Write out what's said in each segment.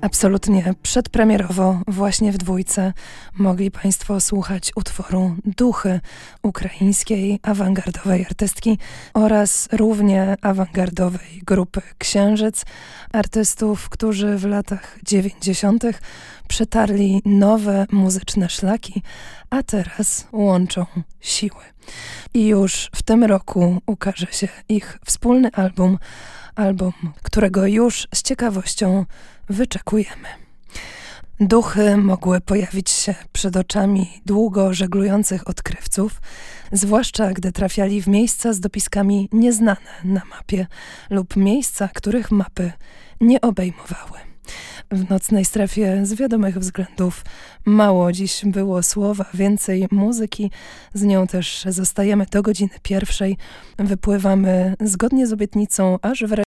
Absolutnie przedpremierowo, właśnie w dwójce, mogli Państwo słuchać utworu Duchy ukraińskiej awangardowej artystki oraz równie awangardowej grupy Księżyc, artystów, którzy w latach 90. przetarli nowe muzyczne szlaki, a teraz łączą siły. I już w tym roku ukaże się ich wspólny album, album, którego już z ciekawością wyczekujemy. Duchy mogły pojawić się przed oczami długo żeglujących odkrywców, zwłaszcza gdy trafiali w miejsca z dopiskami nieznane na mapie lub miejsca, których mapy nie obejmowały. W nocnej strefie z wiadomych względów mało dziś było słowa, więcej muzyki. Z nią też zostajemy do godziny pierwszej. Wypływamy zgodnie z obietnicą aż w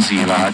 是吧？